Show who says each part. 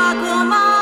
Speaker 1: ah 吗